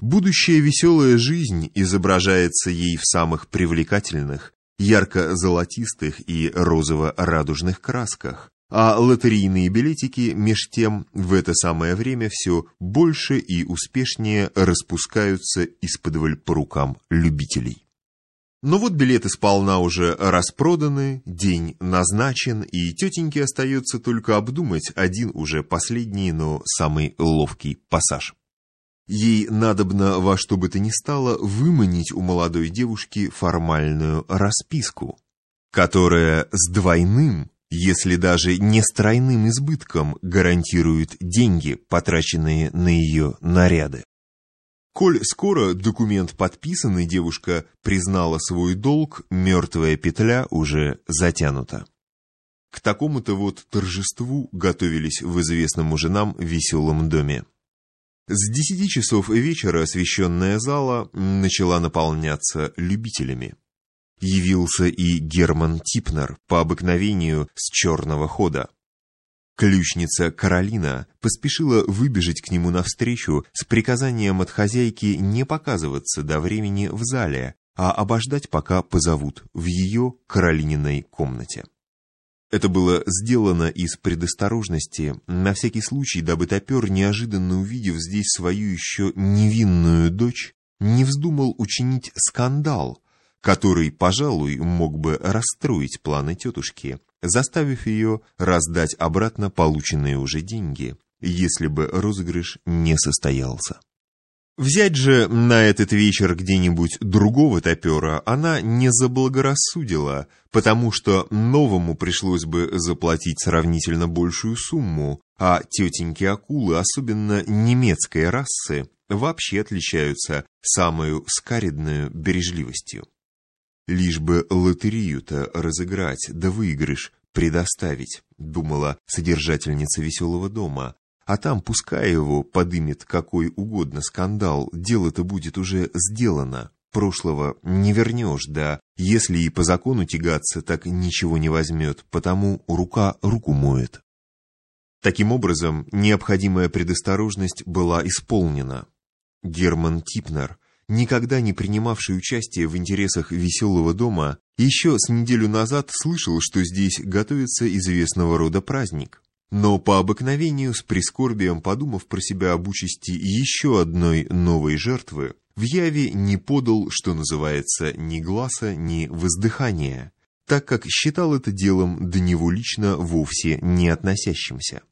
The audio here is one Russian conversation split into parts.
Будущая веселая жизнь изображается ей в самых привлекательных, ярко-золотистых и розово-радужных красках, а лотерейные билетики меж тем в это самое время все больше и успешнее распускаются из-под по рукам любителей. Но вот билеты сполна уже распроданы, день назначен, и тетеньке остается только обдумать один уже последний, но самый ловкий пассаж. Ей надобно во что бы то ни стало выманить у молодой девушки формальную расписку, которая с двойным, если даже не с тройным избытком гарантирует деньги, потраченные на ее наряды. Коль скоро документ подписан и девушка признала свой долг, мертвая петля уже затянута. К такому-то вот торжеству готовились в известном уже нам веселом доме. С десяти часов вечера освещенная зала начала наполняться любителями. Явился и Герман Типнер по обыкновению с черного хода. Ключница Каролина поспешила выбежать к нему навстречу с приказанием от хозяйки не показываться до времени в зале, а обождать, пока позовут в ее Каролининой комнате. Это было сделано из предосторожности, на всякий случай, дабы топер, неожиданно увидев здесь свою еще невинную дочь, не вздумал учинить скандал, который, пожалуй, мог бы расстроить планы тетушки, заставив ее раздать обратно полученные уже деньги, если бы розыгрыш не состоялся. Взять же на этот вечер где-нибудь другого топера она не заблагорассудила, потому что новому пришлось бы заплатить сравнительно большую сумму, а тетеньки-акулы, особенно немецкой расы, вообще отличаются самую скаридную бережливостью. Лишь бы лотерею-то разыграть, да выигрыш предоставить, думала содержательница веселого дома. А там пускай его подымет какой угодно скандал, дело-то будет уже сделано. Прошлого не вернешь, да если и по закону тягаться, так ничего не возьмет, потому рука руку моет. Таким образом, необходимая предосторожность была исполнена. Герман Типнер никогда не принимавший участие в интересах веселого дома, еще с неделю назад слышал, что здесь готовится известного рода праздник. Но по обыкновению, с прискорбием подумав про себя об участи еще одной новой жертвы, в яве не подал, что называется, ни глаза, ни воздыхания, так как считал это делом до него лично вовсе не относящимся.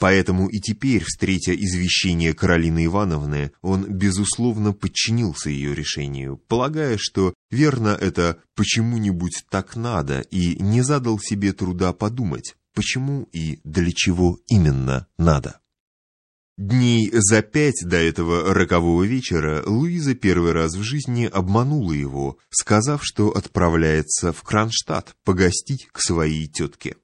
Поэтому и теперь, встретя извещение Каролины Ивановны, он, безусловно, подчинился ее решению, полагая, что верно это почему-нибудь так надо, и не задал себе труда подумать, почему и для чего именно надо. Дней за пять до этого рокового вечера Луиза первый раз в жизни обманула его, сказав, что отправляется в Кронштадт погостить к своей тетке.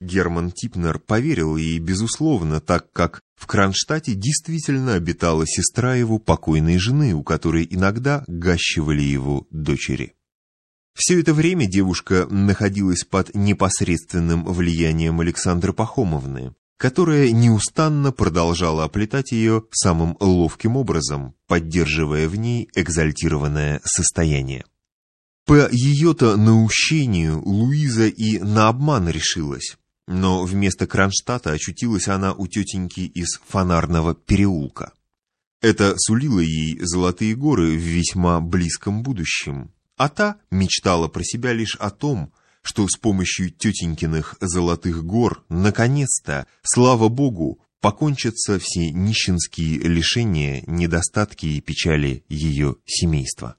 Герман Типнер поверил ей, безусловно, так как в Кронштадте действительно обитала сестра его покойной жены, у которой иногда гащивали его дочери. Все это время девушка находилась под непосредственным влиянием Александры Пахомовны, которая неустанно продолжала оплетать ее самым ловким образом, поддерживая в ней экзальтированное состояние. По ее-то наущению Луиза и на обман решилась, но вместо Кронштадта очутилась она у тетеньки из фонарного переулка. Это сулило ей золотые горы в весьма близком будущем, а та мечтала про себя лишь о том, что с помощью тетенькиных золотых гор наконец-то, слава богу, покончатся все нищенские лишения, недостатки и печали ее семейства.